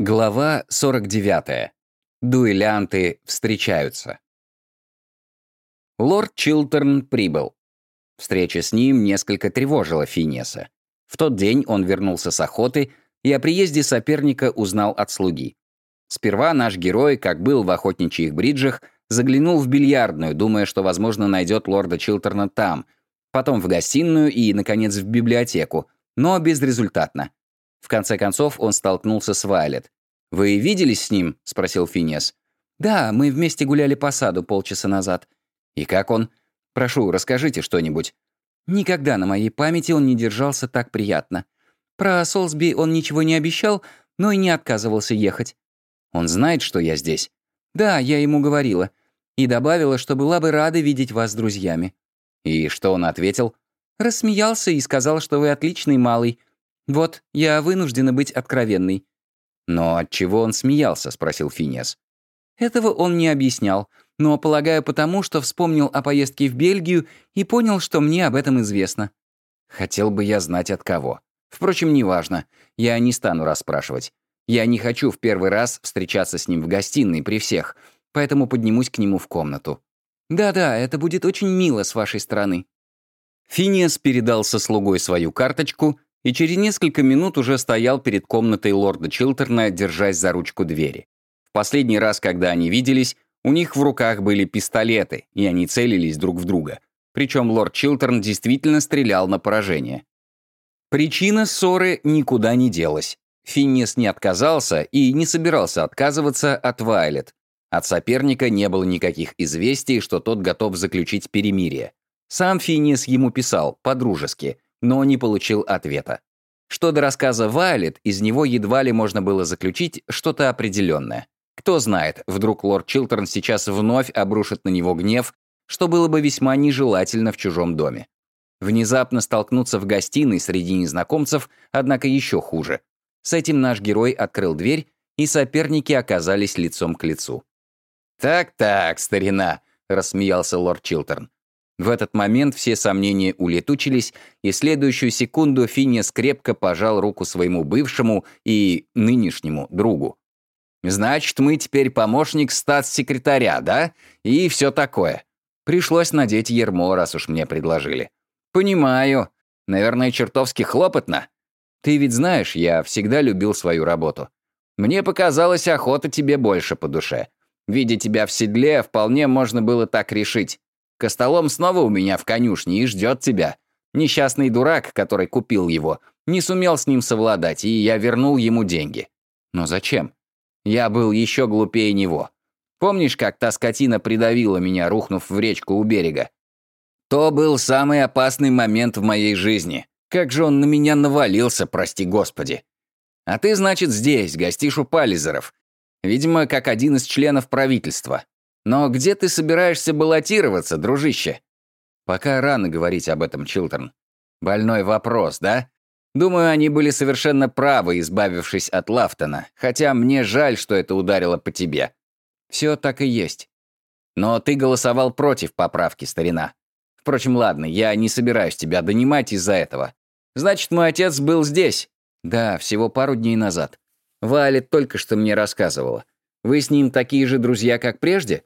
Глава 49. Дуэлянты встречаются. Лорд Чилтерн прибыл. Встреча с ним несколько тревожила Финеса. В тот день он вернулся с охоты и о приезде соперника узнал от слуги. Сперва наш герой, как был в охотничьих бриджах, заглянул в бильярдную, думая, что, возможно, найдет лорда Чилтерна там, потом в гостиную и, наконец, в библиотеку, но безрезультатно. В конце концов, он столкнулся с Вайлет. «Вы виделись с ним?» — спросил Финес. «Да, мы вместе гуляли по саду полчаса назад». «И как он?» «Прошу, расскажите что-нибудь». Никогда на моей памяти он не держался так приятно. Про Солсби он ничего не обещал, но и не отказывался ехать. Он знает, что я здесь? Да, я ему говорила. И добавила, что была бы рада видеть вас с друзьями. И что он ответил? Рассмеялся и сказал, что вы отличный малый, «Вот, я вынуждена быть откровенной». «Но от чего он смеялся?» — спросил Финес. «Этого он не объяснял, но, полагаю, потому что вспомнил о поездке в Бельгию и понял, что мне об этом известно». «Хотел бы я знать от кого. Впрочем, неважно. Я не стану расспрашивать. Я не хочу в первый раз встречаться с ним в гостиной при всех, поэтому поднимусь к нему в комнату». «Да-да, это будет очень мило с вашей стороны». Финиас передал со слугой свою карточку и через несколько минут уже стоял перед комнатой лорда Чилтерна, держась за ручку двери. В последний раз, когда они виделись, у них в руках были пистолеты, и они целились друг в друга. Причем лорд Чилтерн действительно стрелял на поражение. Причина ссоры никуда не делась. Финнис не отказался и не собирался отказываться от Вайлет. От соперника не было никаких известий, что тот готов заключить перемирие. Сам Финнис ему писал, по-дружески, но не получил ответа. Что до рассказа Вайлет, из него едва ли можно было заключить что-то определенное. Кто знает, вдруг лорд Чилтерн сейчас вновь обрушит на него гнев, что было бы весьма нежелательно в чужом доме. Внезапно столкнуться в гостиной среди незнакомцев, однако еще хуже. С этим наш герой открыл дверь, и соперники оказались лицом к лицу. «Так-так, старина», — рассмеялся лорд Чилтерн. В этот момент все сомнения улетучились, и следующую секунду Финиас крепко пожал руку своему бывшему и нынешнему другу. «Значит, мы теперь помощник статс-секретаря, да? И все такое. Пришлось надеть ермо, раз уж мне предложили. Понимаю. Наверное, чертовски хлопотно. Ты ведь знаешь, я всегда любил свою работу. Мне показалось, охота тебе больше по душе. Видя тебя в седле, вполне можно было так решить. Костолом снова у меня в конюшне и ждет тебя. Несчастный дурак, который купил его, не сумел с ним совладать, и я вернул ему деньги. Но зачем? Я был еще глупее него. Помнишь, как та скотина придавила меня, рухнув в речку у берега? То был самый опасный момент в моей жизни. Как же он на меня навалился, прости господи. А ты, значит, здесь, гостишь у Паллизеров. Видимо, как один из членов правительства. Но где ты собираешься баллотироваться, дружище? Пока рано говорить об этом, Чилтерн. Больной вопрос, да? Думаю, они были совершенно правы, избавившись от Лафтона, хотя мне жаль, что это ударило по тебе. Все так и есть. Но ты голосовал против поправки, старина. Впрочем, ладно, я не собираюсь тебя донимать из-за этого. Значит, мой отец был здесь? Да, всего пару дней назад. Валет только что мне рассказывала. Вы с ним такие же друзья, как прежде?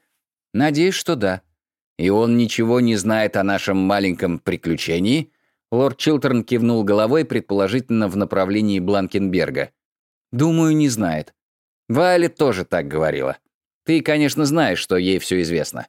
Надеюсь, что да. И он ничего не знает о нашем маленьком приключении? Лорд Чилтерн кивнул головой, предположительно, в направлении Бланкенберга. Думаю, не знает. Вайлет тоже так говорила. Ты, конечно, знаешь, что ей все известно.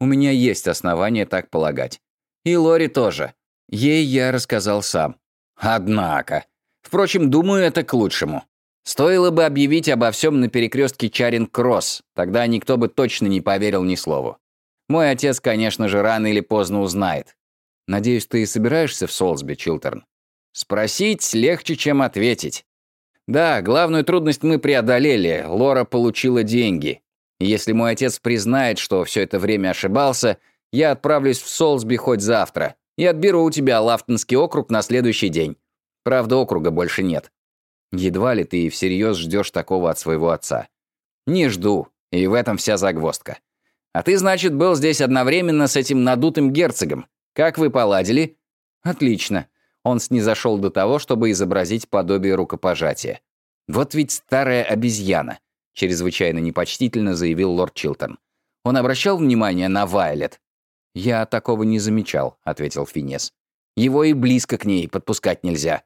У меня есть основания так полагать. И Лори тоже. Ей я рассказал сам. Однако. Впрочем, думаю, это к лучшему. Стоило бы объявить обо всем на перекрестке Чаринг-Кросс, тогда никто бы точно не поверил ни слову. Мой отец, конечно же, рано или поздно узнает. Надеюсь, ты собираешься в Солсби, Чилтерн? Спросить легче, чем ответить. Да, главную трудность мы преодолели. Лора получила деньги. Если мой отец признает, что все это время ошибался, я отправлюсь в Солсби хоть завтра и отберу у тебя Лафтонский округ на следующий день. Правда, округа больше нет. Едва ли ты всерьез ждешь такого от своего отца. Не жду, и в этом вся загвоздка. А ты, значит, был здесь одновременно с этим надутым герцогом. Как вы поладили? Отлично. Он снизошел до того, чтобы изобразить подобие рукопожатия. «Вот ведь старая обезьяна», — чрезвычайно непочтительно заявил лорд Чилтон. «Он обращал внимание на Вайлет?» «Я такого не замечал», — ответил Финес. «Его и близко к ней подпускать нельзя».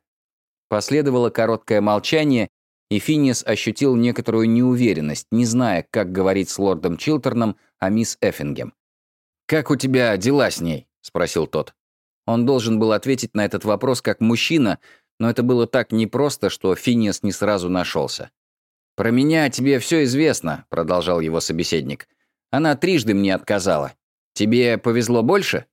Последовало короткое молчание, и Финес ощутил некоторую неуверенность, не зная, как говорить с лордом Чилтерном о мисс Эффингем. «Как у тебя дела с ней?» — спросил тот. Он должен был ответить на этот вопрос как мужчина, но это было так непросто, что Финес не сразу нашелся. «Про меня тебе все известно», — продолжал его собеседник. «Она трижды мне отказала. Тебе повезло больше?»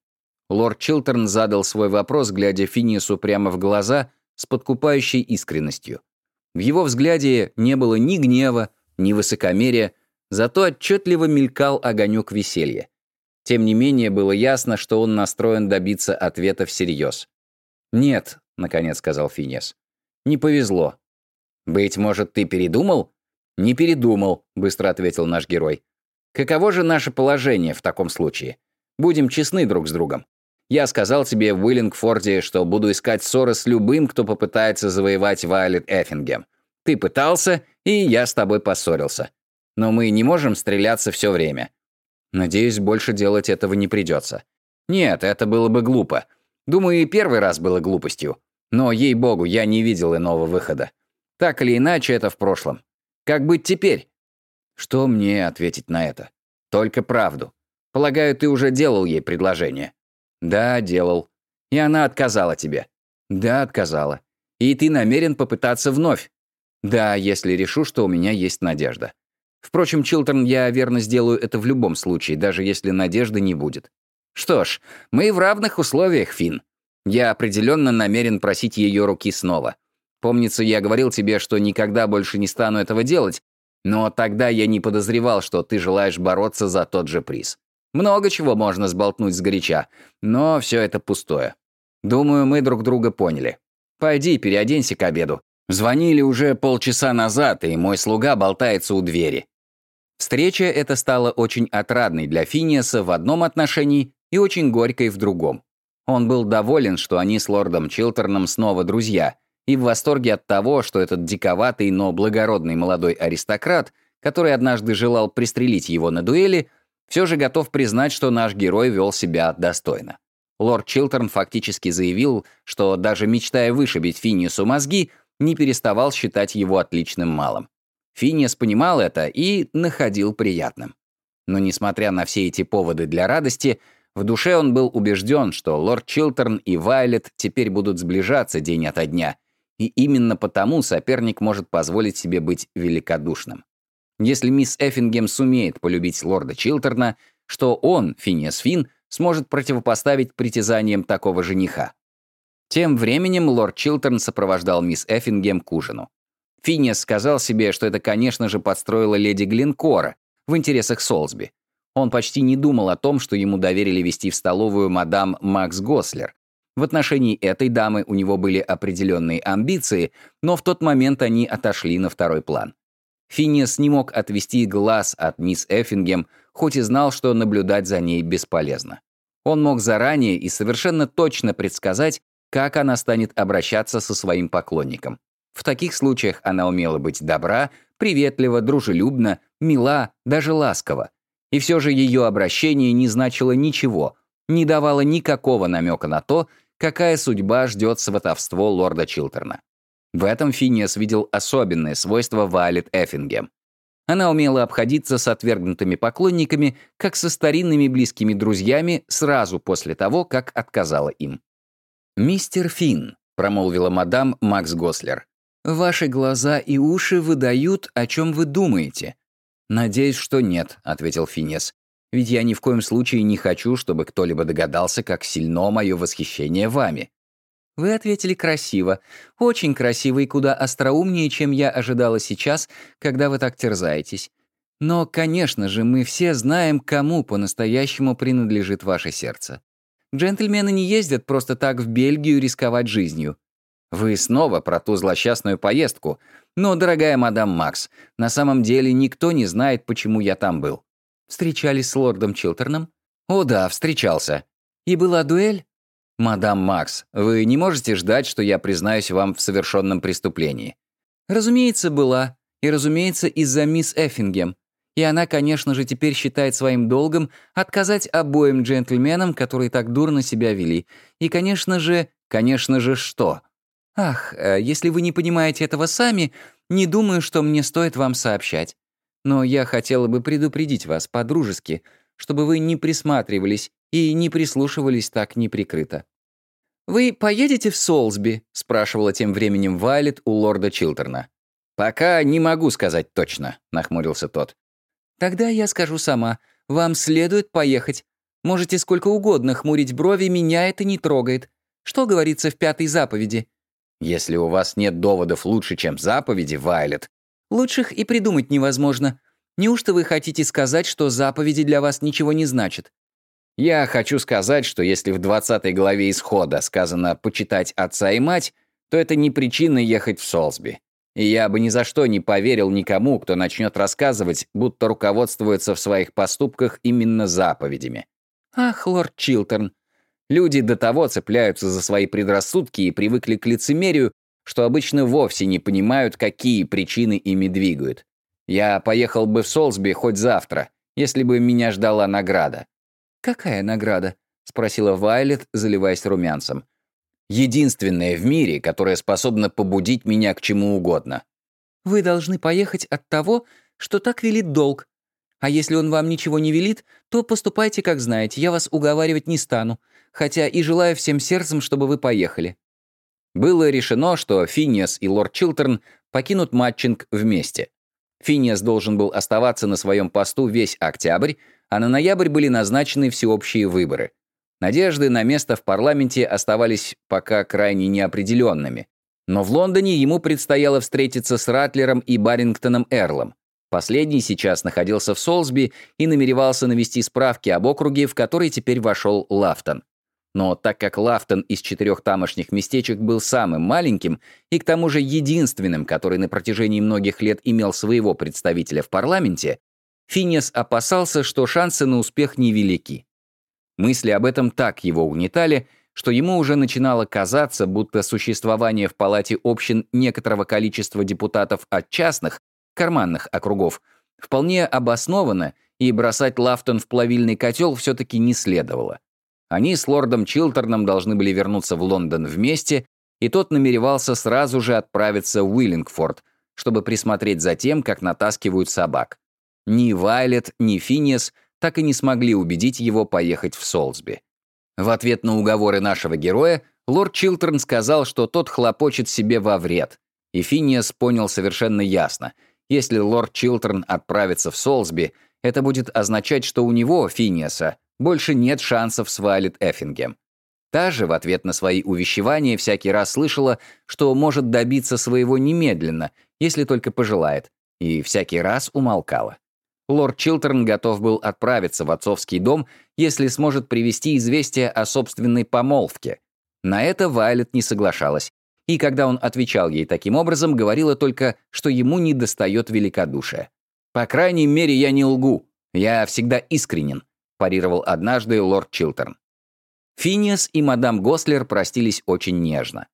Лорд Чилтерн задал свой вопрос, глядя Финису прямо в глаза с подкупающей искренностью. В его взгляде не было ни гнева, ни высокомерия, зато отчетливо мелькал огонек веселья. Тем не менее, было ясно, что он настроен добиться ответа всерьез. «Нет», — наконец сказал Финес, — «не повезло». «Быть может, ты передумал?» «Не передумал», — быстро ответил наш герой. «Каково же наше положение в таком случае? Будем честны друг с другом. Я сказал тебе в Уиллингфорде, что буду искать ссоры с любым, кто попытается завоевать Вайлет Эффингем. Ты пытался, и я с тобой поссорился. Но мы не можем стреляться все время. Надеюсь, больше делать этого не придется. Нет, это было бы глупо. Думаю, и первый раз было глупостью. Но, ей-богу, я не видел иного выхода. Так или иначе, это в прошлом. Как быть теперь? Что мне ответить на это? Только правду. Полагаю, ты уже делал ей предложение. Да, делал. И она отказала тебе. Да, отказала. И ты намерен попытаться вновь. Да, если решу, что у меня есть надежда. Впрочем, Чилтерн, я верно сделаю это в любом случае, даже если надежды не будет. Что ж, мы в равных условиях, Фин. Я определенно намерен просить ее руки снова. Помнится, я говорил тебе, что никогда больше не стану этого делать, но тогда я не подозревал, что ты желаешь бороться за тот же приз. Много чего можно сболтнуть сгоряча, но все это пустое. Думаю, мы друг друга поняли. Пойди, переоденься к обеду. Звонили уже полчаса назад, и мой слуга болтается у двери. Встреча эта стала очень отрадной для Финиаса в одном отношении и очень горькой в другом. Он был доволен, что они с лордом Чилтерном снова друзья, и в восторге от того, что этот диковатый, но благородный молодой аристократ, который однажды желал пристрелить его на дуэли, все же готов признать, что наш герой вел себя достойно. Лорд Чилтерн фактически заявил, что даже мечтая вышибить Финиусу мозги, не переставал считать его отличным малым. Финиас понимал это и находил приятным. Но несмотря на все эти поводы для радости, в душе он был убежден, что лорд Чилтерн и Вайлет теперь будут сближаться день ото дня, и именно потому соперник может позволить себе быть великодушным. Если мисс Эффингем сумеет полюбить лорда Чилтерна, что он, Финиас Фин, сможет противопоставить притязаниям такого жениха. Тем временем лорд Чилтерн сопровождал мисс Эффингем к ужину. Финиас сказал себе, что это, конечно же, подстроила леди Глинкора в интересах Солсби. Он почти не думал о том, что ему доверили вести в столовую мадам Макс Гослер. В отношении этой дамы у него были определенные амбиции, но в тот момент они отошли на второй план. Финиас не мог отвести глаз от мисс Эффингем, хоть и знал, что наблюдать за ней бесполезно. Он мог заранее и совершенно точно предсказать, как она станет обращаться со своим поклонником. В таких случаях она умела быть добра, приветлива, дружелюбна, мила, даже ласкова. И все же ее обращение не значило ничего, не давало никакого намека на то, какая судьба ждет сватовство лорда Чилтерна. В этом Финиас видел особенное свойство Вайлет Эффингем. Она умела обходиться с отвергнутыми поклонниками, как со старинными близкими друзьями сразу после того, как отказала им. «Мистер Финн», — промолвила мадам Макс Гослер, «ваши глаза и уши выдают, о чем вы думаете». «Надеюсь, что нет», — ответил Финес. «Ведь я ни в коем случае не хочу, чтобы кто-либо догадался, как сильно мое восхищение вами». Вы ответили красиво. Очень красиво и куда остроумнее, чем я ожидала сейчас, когда вы так терзаетесь. Но, конечно же, мы все знаем, кому по-настоящему принадлежит ваше сердце. Джентльмены не ездят просто так в Бельгию рисковать жизнью. Вы снова про ту злосчастную поездку. Но, дорогая мадам Макс, на самом деле никто не знает, почему я там был. Встречались с лордом Чилтерном? О да, встречался. И была дуэль? «Мадам Макс, вы не можете ждать, что я признаюсь вам в совершенном преступлении. Разумеется, была. И, разумеется, из-за мисс Эффингем. И она, конечно же, теперь считает своим долгом отказать обоим джентльменам, которые так дурно себя вели. И, конечно же, конечно же, что? Ах, э, если вы не понимаете этого сами, не думаю, что мне стоит вам сообщать. Но я хотела бы предупредить вас по-дружески, чтобы вы не присматривались и не прислушивались так неприкрыто. «Вы поедете в Солсби?» — спрашивала тем временем Вайлет у лорда Чилтерна. «Пока не могу сказать точно», — нахмурился тот. «Тогда я скажу сама. Вам следует поехать. Можете сколько угодно хмурить брови, меня это не трогает. Что говорится в пятой заповеди?» «Если у вас нет доводов лучше, чем заповеди, Вайлет...» «Лучших и придумать невозможно. Неужто вы хотите сказать, что заповеди для вас ничего не значат?» «Я хочу сказать, что если в 20 главе Исхода сказано «почитать отца и мать», то это не причина ехать в Солсби. И я бы ни за что не поверил никому, кто начнет рассказывать, будто руководствуется в своих поступках именно заповедями. Ах, лорд Чилтерн. Люди до того цепляются за свои предрассудки и привыкли к лицемерию, что обычно вовсе не понимают, какие причины ими двигают. Я поехал бы в Солсби хоть завтра, если бы меня ждала награда. «Какая награда?» — спросила Вайлет, заливаясь румянцем единственное в мире, которое способно побудить меня к чему угодно. Вы должны поехать от того, что так велит долг. А если он вам ничего не велит, то поступайте, как знаете, я вас уговаривать не стану, хотя и желаю всем сердцем, чтобы вы поехали». Было решено, что Финиас и лорд Чилтерн покинут Матчинг вместе. Финиас должен был оставаться на своем посту весь октябрь, а на ноябрь были назначены всеобщие выборы — Надежды на место в парламенте оставались пока крайне неопределенными. Но в Лондоне ему предстояло встретиться с Ратлером и Барингтоном Эрлом. Последний сейчас находился в Солсби и намеревался навести справки об округе, в который теперь вошел Лафтон. Но так как Лафтон из четырех тамошних местечек был самым маленьким и к тому же единственным, который на протяжении многих лет имел своего представителя в парламенте, Финес опасался, что шансы на успех невелики. Мысли об этом так его угнетали, что ему уже начинало казаться, будто существование в палате общин некоторого количества депутатов от частных, карманных округов, вполне обосновано, и бросать Лафтон в плавильный котел все-таки не следовало. Они с лордом Чилтерном должны были вернуться в Лондон вместе, и тот намеревался сразу же отправиться в Уиллингфорд, чтобы присмотреть за тем, как натаскивают собак. Ни Вайлет, ни Финиас так и не смогли убедить его поехать в Солсби. В ответ на уговоры нашего героя лорд Чилтерн сказал, что тот хлопочет себе во вред. И Финиас понял совершенно ясно. Если лорд Чилтерн отправится в Солсби, это будет означать, что у него, Финиаса, больше нет шансов с Вайлет Эффингем. Та же в ответ на свои увещевания всякий раз слышала, что может добиться своего немедленно, если только пожелает, и всякий раз умолкала. Лорд Чилтерн готов был отправиться в отцовский дом, если сможет привести известие о собственной помолвке. На это Вайлет не соглашалась. И когда он отвечал ей таким образом, говорила только, что ему недостает великодушия. «По крайней мере, я не лгу. Я всегда искренен», — парировал однажды лорд Чилтерн. Финиас и мадам Гослер простились очень нежно.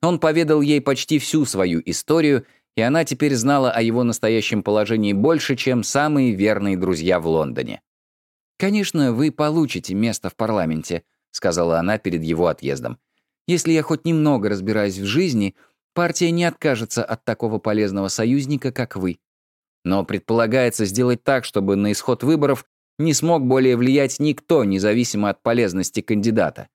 Он поведал ей почти всю свою историю и она теперь знала о его настоящем положении больше, чем самые верные друзья в Лондоне. «Конечно, вы получите место в парламенте», — сказала она перед его отъездом. «Если я хоть немного разбираюсь в жизни, партия не откажется от такого полезного союзника, как вы. Но предполагается сделать так, чтобы на исход выборов не смог более влиять никто, независимо от полезности кандидата.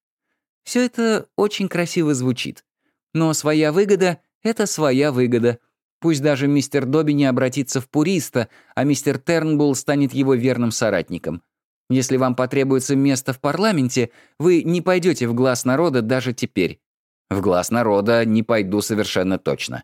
Все это очень красиво звучит. Но своя выгода — это своя выгода, Пусть даже мистер Добби не обратится в пуриста, а мистер Тернбулл станет его верным соратником. Если вам потребуется место в парламенте, вы не пойдете в глаз народа даже теперь. В глаз народа не пойду совершенно точно.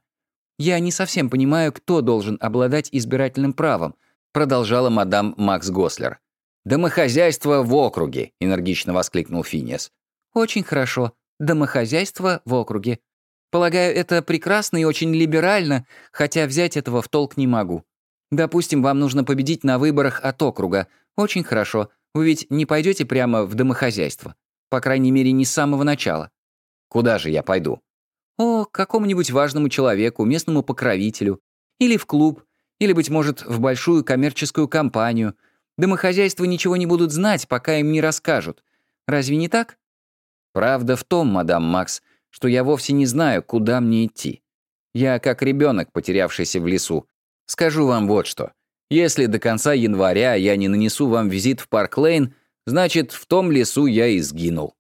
Я не совсем понимаю, кто должен обладать избирательным правом, продолжала мадам Макс Гослер. «Домохозяйство в округе», — энергично воскликнул Финиас. «Очень хорошо. Домохозяйство в округе. Полагаю, это прекрасно и очень либерально, хотя взять этого в толк не могу. Допустим, вам нужно победить на выборах от округа. Очень хорошо. Вы ведь не пойдете прямо в домохозяйство. По крайней мере, не с самого начала. Куда же я пойду? О, какому-нибудь важному человеку, местному покровителю. Или в клуб. Или, быть может, в большую коммерческую компанию. Домохозяйства ничего не будут знать, пока им не расскажут. Разве не так? Правда в том, мадам Макс, что я вовсе не знаю, куда мне идти. Я как ребенок, потерявшийся в лесу. Скажу вам вот что. Если до конца января я не нанесу вам визит в Парк Лейн, значит, в том лесу я и сгинул.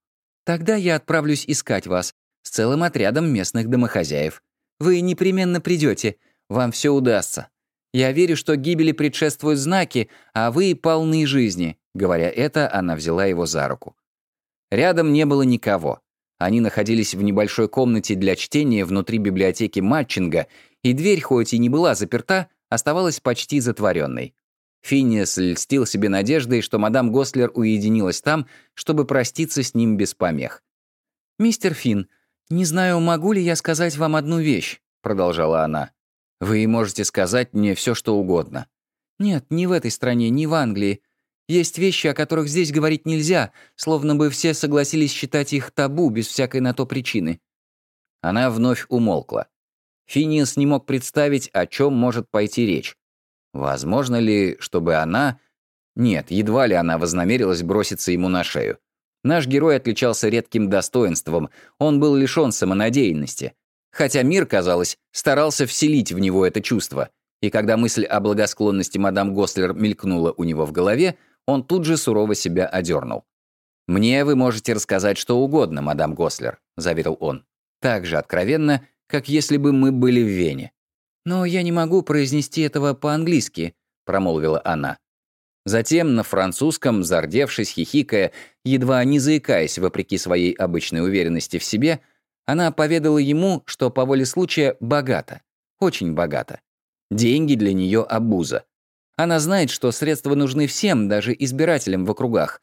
Тогда я отправлюсь искать вас с целым отрядом местных домохозяев. Вы непременно придете, вам все удастся. Я верю, что гибели предшествуют знаки, а вы полны жизни». Говоря это, она взяла его за руку. Рядом не было никого. Они находились в небольшой комнате для чтения внутри библиотеки Матчинга, и дверь, хоть и не была заперта, оставалась почти затворенной. Финиас льстил себе надеждой, что мадам Гослер уединилась там, чтобы проститься с ним без помех. «Мистер Финн, не знаю, могу ли я сказать вам одну вещь», — продолжала она. «Вы можете сказать мне все, что угодно». «Нет, не в этой стране, не в Англии. Есть вещи, о которых здесь говорить нельзя, словно бы все согласились считать их табу без всякой на то причины». Она вновь умолкла. Финиас не мог представить, о чем может пойти речь. Возможно ли, чтобы она... Нет, едва ли она вознамерилась броситься ему на шею. Наш герой отличался редким достоинством, он был лишён самонадеянности. Хотя мир, казалось, старался вселить в него это чувство. И когда мысль о благосклонности мадам Гослер мелькнула у него в голове, он тут же сурово себя одернул. «Мне вы можете рассказать что угодно, мадам Гослер», — заверил он. Так же откровенно, как если бы мы были в Вене. «Но я не могу произнести этого по-английски», — промолвила она. Затем на французском, зардевшись, хихикая, едва не заикаясь вопреки своей обычной уверенности в себе, она поведала ему, что по воле случая богата, очень богата. Деньги для нее обуза. Она знает, что средства нужны всем, даже избирателям в округах.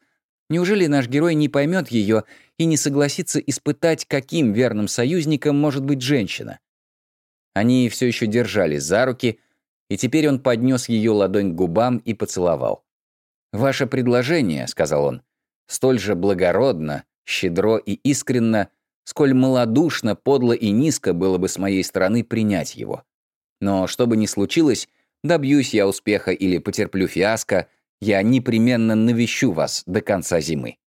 Неужели наш герой не поймет ее и не согласится испытать, каким верным союзником может быть женщина? Они все еще держались за руки, и теперь он поднес ее ладонь к губам и поцеловал. «Ваше предложение», — сказал он, — «столь же благородно, щедро и искренно, сколь малодушно, подло и низко было бы с моей стороны принять его. Но что бы ни случилось, добьюсь я успеха или потерплю фиаско, я непременно навещу вас до конца зимы».